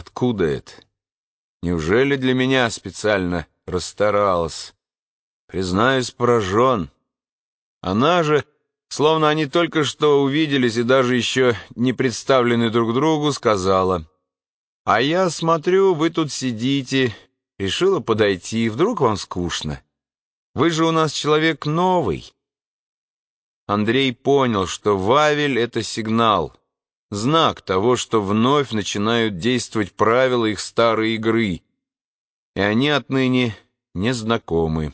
Откуда это? Неужели для меня специально расстаралась? Признаюсь, поражен. Она же, словно они только что увиделись и даже еще не представлены друг другу, сказала, «А я смотрю, вы тут сидите, решила подойти, вдруг вам скучно? Вы же у нас человек новый». Андрей понял, что Вавель — это сигнал, знак того, что вновь начинают действовать правила их старой игры, и они отныне не знакомы.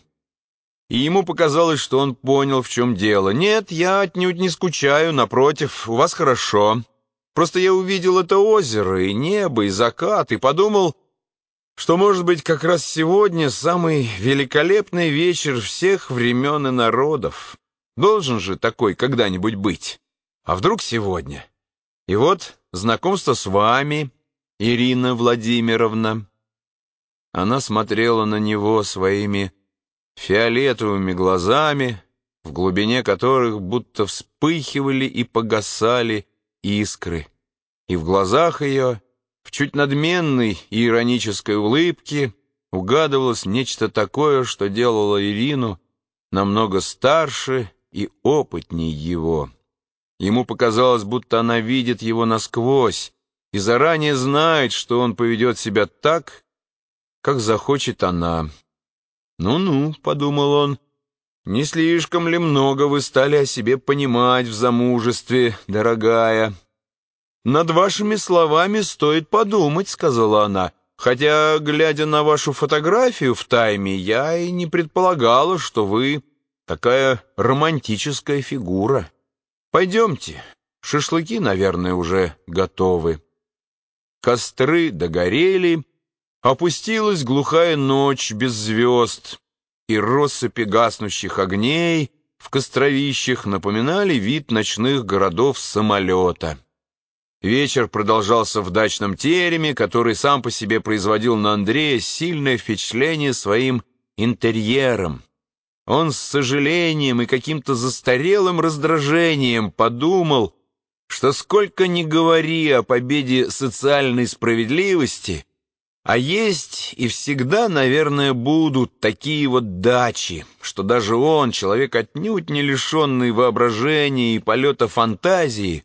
И ему показалось, что он понял, в чем дело. «Нет, я отнюдь не скучаю, напротив, у вас хорошо. Просто я увидел это озеро, и небо, и закат, и подумал, что, может быть, как раз сегодня самый великолепный вечер всех времен и народов». Должен же такой когда-нибудь быть. А вдруг сегодня? И вот знакомство с вами, Ирина Владимировна. Она смотрела на него своими фиолетовыми глазами, в глубине которых будто вспыхивали и погасали искры. И в глазах ее, в чуть надменной и иронической улыбке, угадывалось нечто такое, что делало Ирину намного старше и опытней его. Ему показалось, будто она видит его насквозь и заранее знает, что он поведет себя так, как захочет она. «Ну-ну», — подумал он, — «не слишком ли много вы стали о себе понимать в замужестве, дорогая?» «Над вашими словами стоит подумать», — сказала она, «хотя, глядя на вашу фотографию в тайме, я и не предполагала, что вы...» Такая романтическая фигура. Пойдемте, шашлыки, наверное, уже готовы. Костры догорели, опустилась глухая ночь без звезд, и россыпи гаснущих огней в костровищах напоминали вид ночных городов самолета. Вечер продолжался в дачном тереме, который сам по себе производил на Андрея сильное впечатление своим интерьером. Он с сожалением и каким-то застарелым раздражением подумал, что сколько ни говори о победе социальной справедливости, а есть и всегда, наверное, будут такие вот дачи, что даже он, человек отнюдь не лишенный воображения и полета фантазии,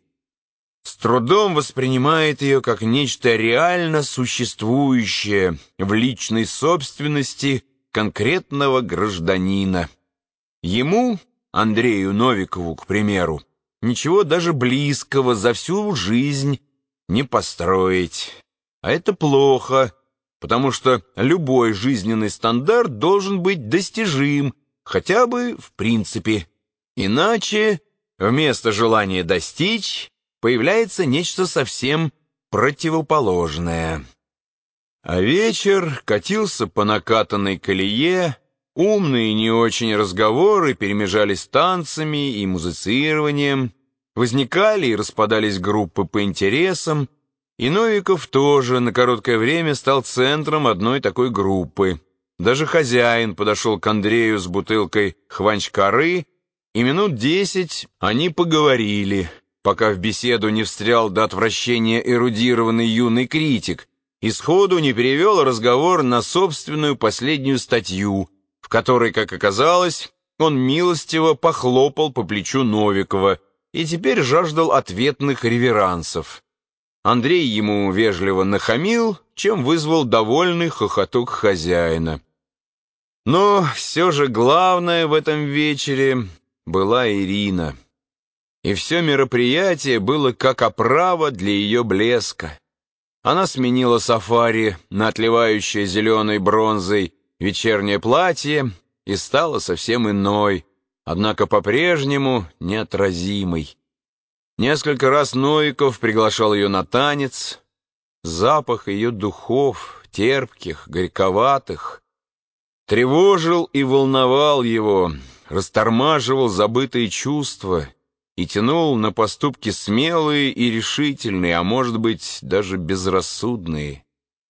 с трудом воспринимает ее как нечто реально существующее в личной собственности конкретного гражданина. Ему, Андрею Новикову, к примеру, ничего даже близкого за всю жизнь не построить. А это плохо, потому что любой жизненный стандарт должен быть достижим, хотя бы в принципе. Иначе вместо желания достичь появляется нечто совсем противоположное. А вечер катился по накатанной колее, умные не очень разговоры перемежались танцами и музицированием, возникали и распадались группы по интересам, и Новиков тоже на короткое время стал центром одной такой группы. Даже хозяин подошел к Андрею с бутылкой хванчкары, и минут десять они поговорили, пока в беседу не встрял до отвращения эрудированный юный критик, и сходу не перевел разговор на собственную последнюю статью, в которой, как оказалось, он милостиво похлопал по плечу Новикова и теперь жаждал ответных реверансов. Андрей ему вежливо нахамил, чем вызвал довольный хохоток хозяина. Но все же главное в этом вечере была Ирина. И все мероприятие было как оправа для ее блеска. Она сменила сафари на отливающее зеленой бронзой вечернее платье и стала совсем иной, однако по-прежнему неотразимой. Несколько раз Новиков приглашал ее на танец. Запах ее духов, терпких, горьковатых, тревожил и волновал его, растормаживал забытые чувства — и тянул на поступки смелые и решительные, а может быть, даже безрассудные.